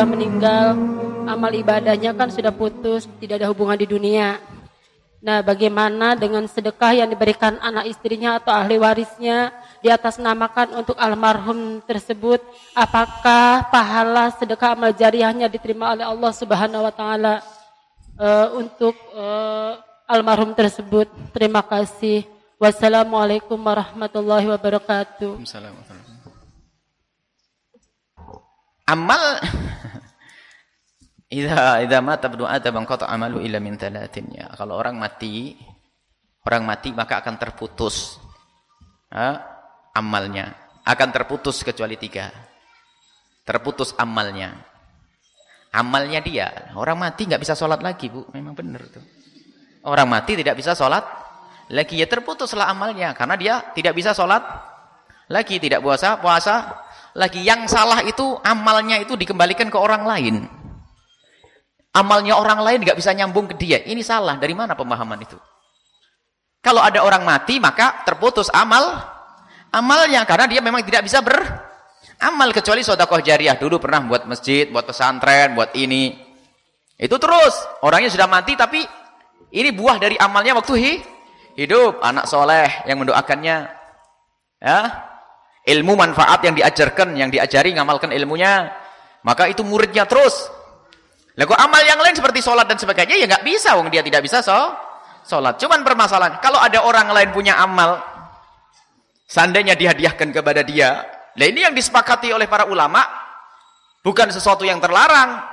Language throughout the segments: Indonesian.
sudah meninggal, amal ibadahnya kan sudah putus, tidak ada hubungan di dunia. Nah, bagaimana dengan sedekah yang diberikan anak istrinya atau ahli warisnya di atas namakan untuk almarhum tersebut? Apakah pahala sedekah amal jariahnya diterima oleh Allah Subhanahu wa taala uh, untuk uh, almarhum tersebut? Terima kasih. Wassalamualaikum warahmatullahi wabarakatuh. Amal Idza idza mata ibnu adam qata amalu illa min ya. Kalau orang mati, orang mati maka akan terputus ha? amalnya. Akan terputus kecuali tiga. Terputus amalnya. Amalnya dia. Orang mati nggak bisa sholat lagi, Bu. Memang benar tuh. Orang mati tidak bisa sholat lagi. Ya terputuslah amalnya. Karena dia tidak bisa sholat lagi. Tidak puasa, puasa lagi. Yang salah itu amalnya itu dikembalikan ke orang lain. Amalnya orang lain nggak bisa nyambung ke dia. Ini salah. Dari mana pemahaman itu? Kalau ada orang mati, maka terputus amal amalnya. Karena dia memang tidak bisa beramal. Kecuali sodakoh jariah. Dulu pernah buat masjid, buat pesantren, buat ini. Itu terus. Orangnya sudah mati, tapi ini buah dari amalnya waktu hidup. Anak soleh yang mendoakannya. Ya, ilmu manfaat yang diajarkan, yang diajari, ngamalkan ilmunya. Maka itu muridnya terus. Lagu amal yang lain seperti sholat dan sebagainya ya nggak bisa, wong dia tidak bisa so sholat. Cuman permasalahan kalau ada orang lain punya amal, seandainya dihadiahkan kepada dia, nah ini yang disepakati oleh para ulama bukan sesuatu yang terlarang.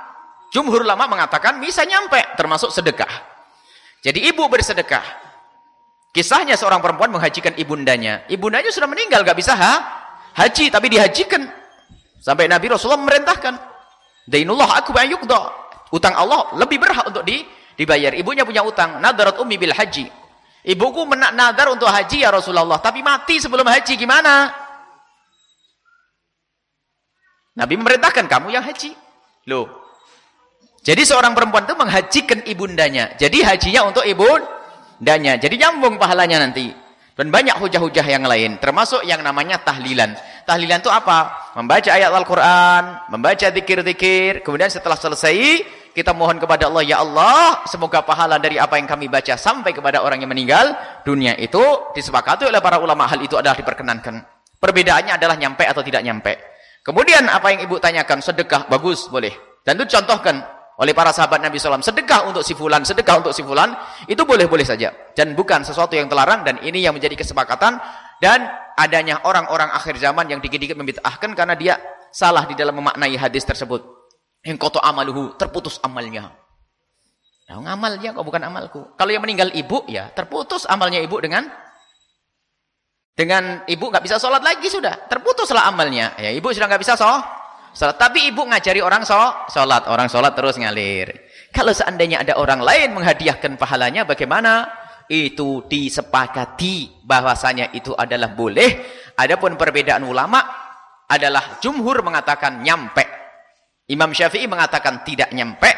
Jumhur ulama mengatakan bisa nyampe, termasuk sedekah. Jadi ibu bersedekah. Kisahnya seorang perempuan menghajikan ibundanya. Ibundanya sudah meninggal, nggak bisa ha? haji, tapi dihajikan. Sampai Nabi Rasulullah memerintahkan. Dainullah aku bayukda. Utang Allah lebih berhak untuk di, dibayar. Ibunya punya utang. Nadarat ummi bil haji. Ibuku menak nadar untuk haji ya Rasulullah. Tapi mati sebelum haji gimana? Nabi memerintahkan kamu yang haji. Loh. Jadi seorang perempuan itu menghajikan ibundanya. Jadi hajinya untuk ibundanya. Jadi nyambung pahalanya nanti. Dan banyak hujah-hujah yang lain. Termasuk yang namanya tahlilan. Tahlilan itu apa? Membaca ayat Al-Quran. Membaca zikir-zikir. Kemudian setelah selesai kita mohon kepada Allah, ya Allah, semoga pahala dari apa yang kami baca sampai kepada orang yang meninggal dunia itu disepakati oleh para ulama hal itu adalah diperkenankan. Perbedaannya adalah nyampe atau tidak nyampe. Kemudian apa yang ibu tanyakan, sedekah, bagus, boleh. Dan itu contohkan oleh para sahabat Nabi SAW. Sedekah untuk si fulan, sedekah untuk si fulan, itu boleh-boleh saja. Dan bukan sesuatu yang terlarang, dan ini yang menjadi kesepakatan. Dan adanya orang-orang akhir zaman yang dikit-dikit membid'ahkan karena dia salah di dalam memaknai hadis tersebut. Yang koto amaluhu, terputus amalnya. Nah, ngamalnya kok bukan amalku. Kalau yang meninggal ibu, ya terputus amalnya ibu dengan dengan ibu nggak bisa sholat lagi sudah. Terputuslah amalnya. Ya ibu sudah nggak bisa sholat. Tapi ibu ngajari orang sholat. Orang sholat terus ngalir. Kalau seandainya ada orang lain menghadiahkan pahalanya, bagaimana? Itu disepakati bahwasanya itu adalah boleh. Adapun perbedaan ulama adalah jumhur mengatakan nyampe Imam Syafi'i mengatakan tidak nyampe,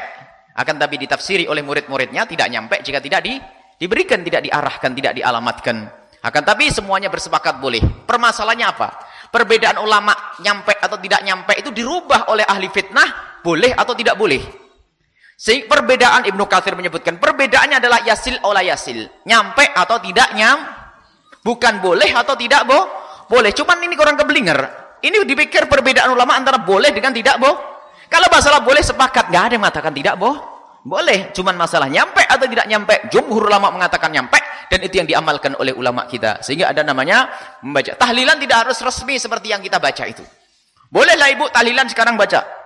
akan tapi ditafsiri oleh murid-muridnya tidak nyampe jika tidak di, diberikan, tidak diarahkan, tidak dialamatkan. Akan tapi semuanya bersepakat boleh. Permasalahannya apa? Perbedaan ulama nyampe atau tidak nyampe itu dirubah oleh ahli fitnah, boleh atau tidak boleh. Sehingga perbedaan Ibnu Katsir menyebutkan, perbedaannya adalah yasil olah yasil. Nyampe atau tidak nyam, bukan boleh atau tidak boh, boleh. Cuman ini kurang keblinger. Ini dipikir perbedaan ulama antara boleh dengan tidak boh, kalau masalah boleh sepakat, nggak ada yang mengatakan tidak boh. Boleh, cuman masalah nyampe atau tidak nyampe. Jumhur ulama mengatakan nyampe dan itu yang diamalkan oleh ulama kita. Sehingga ada namanya membaca. Tahlilan tidak harus resmi seperti yang kita baca itu. Bolehlah ibu tahlilan sekarang baca.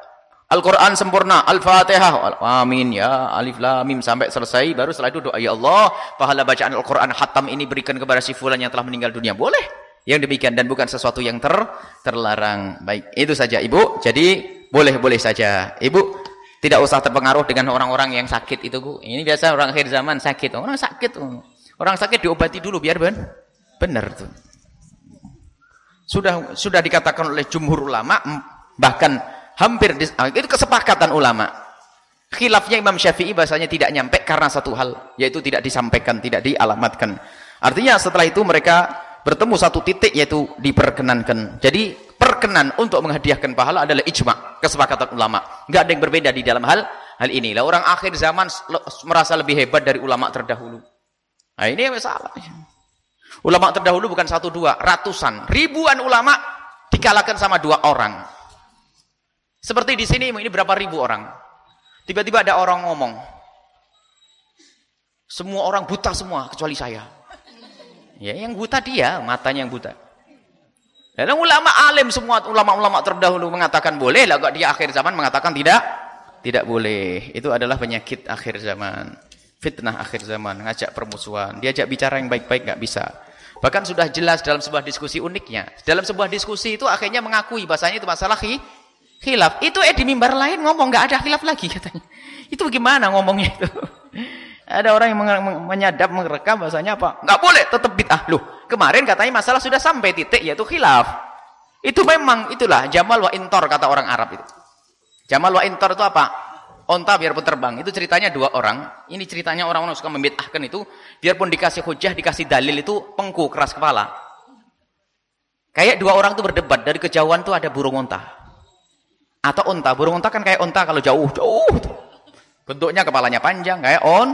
Al-Quran sempurna, Al-Fatihah, amin ya, alif lam mim sampai selesai, baru setelah itu doa, ya Allah, pahala bacaan Al-Quran hatam ini berikan kepada si fulan yang telah meninggal dunia. Boleh, yang demikian dan bukan sesuatu yang ter terlarang. Baik, itu saja Ibu. Jadi boleh-boleh saja. Ibu tidak usah terpengaruh dengan orang-orang yang sakit itu, Bu. Ini biasa orang akhir zaman sakit. Orang sakit. Orang sakit diobati dulu biar ben benar tuh. Sudah sudah dikatakan oleh jumhur ulama bahkan hampir ah, itu kesepakatan ulama. Khilafnya Imam Syafi'i bahasanya tidak nyampe karena satu hal, yaitu tidak disampaikan, tidak dialamatkan. Artinya setelah itu mereka bertemu satu titik yaitu diperkenankan. Jadi per berkenan untuk menghadiahkan pahala adalah ijma, kesepakatan ulama. Enggak ada yang berbeda di dalam hal hal ini. Lah orang akhir zaman merasa lebih hebat dari ulama terdahulu. Nah, ini yang salah. Ulama terdahulu bukan satu dua, ratusan, ribuan ulama dikalahkan sama dua orang. Seperti di sini ini berapa ribu orang. Tiba-tiba ada orang ngomong. Semua orang buta semua kecuali saya. Ya yang buta dia, matanya yang buta. Dan ulama alim semua ulama-ulama terdahulu mengatakan boleh lah dia akhir zaman mengatakan tidak tidak boleh. Itu adalah penyakit akhir zaman. Fitnah akhir zaman, ngajak permusuhan, diajak bicara yang baik-baik nggak bisa. Bahkan sudah jelas dalam sebuah diskusi uniknya. Dalam sebuah diskusi itu akhirnya mengakui bahasanya itu masalah khilaf. Itu eh di mimbar lain ngomong nggak ada khilaf lagi katanya. Itu gimana ngomongnya itu? Ada orang yang menyadap merekam bahasanya apa? Nggak boleh, tetap bid'ah. Loh, kemarin katanya masalah sudah sampai titik yaitu khilaf. Itu memang itulah jamal wa intor kata orang Arab itu. Jamal wa intor itu apa? Onta biarpun terbang. Itu ceritanya dua orang. Ini ceritanya orang-orang suka membid'ahkan itu. Biarpun dikasih hujah, dikasih dalil itu pengku, keras kepala. Kayak dua orang itu berdebat. Dari kejauhan tuh ada burung onta. Atau onta. Burung onta kan kayak onta kalau jauh. Jauh. Bentuknya kepalanya panjang. Kayak on.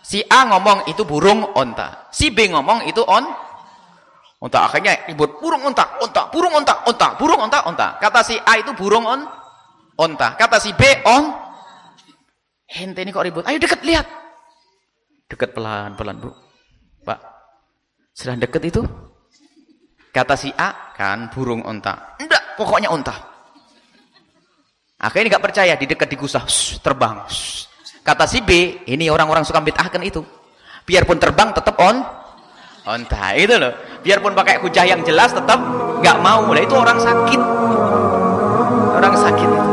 Si A ngomong itu burung onta. Si B ngomong itu on. Onta. Akhirnya ribut. Burung onta. Onta. Burung onta. Onta. Burung onta. Onta. Kata si A itu burung on. Onta. Kata si B on Ente ini kok ribut. Ayo deket lihat. Deket pelan-pelan, Bu. Pak. Sudah deket itu? Kata si A, kan burung onta. Enggak, pokoknya onta. Akhirnya nggak percaya, di dekat digusah, terbang. Kata si B, ini orang-orang suka bid'ahkan itu. Biarpun terbang tetap on onta itu loh. Biarpun pakai hujah yang jelas tetap nggak mau. Lah itu orang sakit. Orang sakit itu.